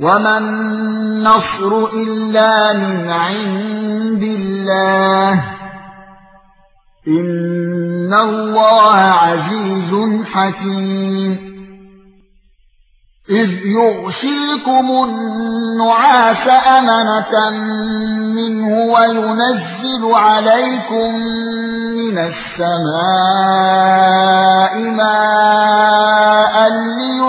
وما النصر الا من عند الله ان الله عزيز حكيم اذ يغشيكم النعاس امنه منه وينزل عليكم من السماء ماء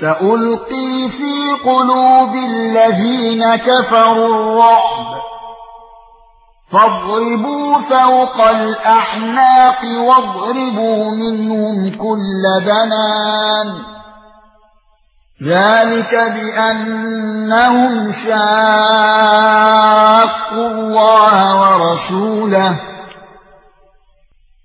سألقي في قلوب الذين كفروا الرعب. فاضربوا فوق الأحناق واضربوا منهم كل بنان. ذلك بأنهم شاقوا الله ورسوله.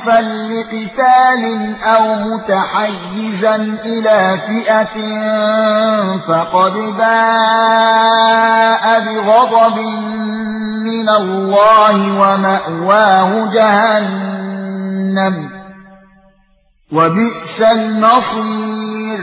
متحرفا لقتال أو متحيزا إلى فئة فقد باء بغضب من الله ومأواه جهنم وبئس المصير.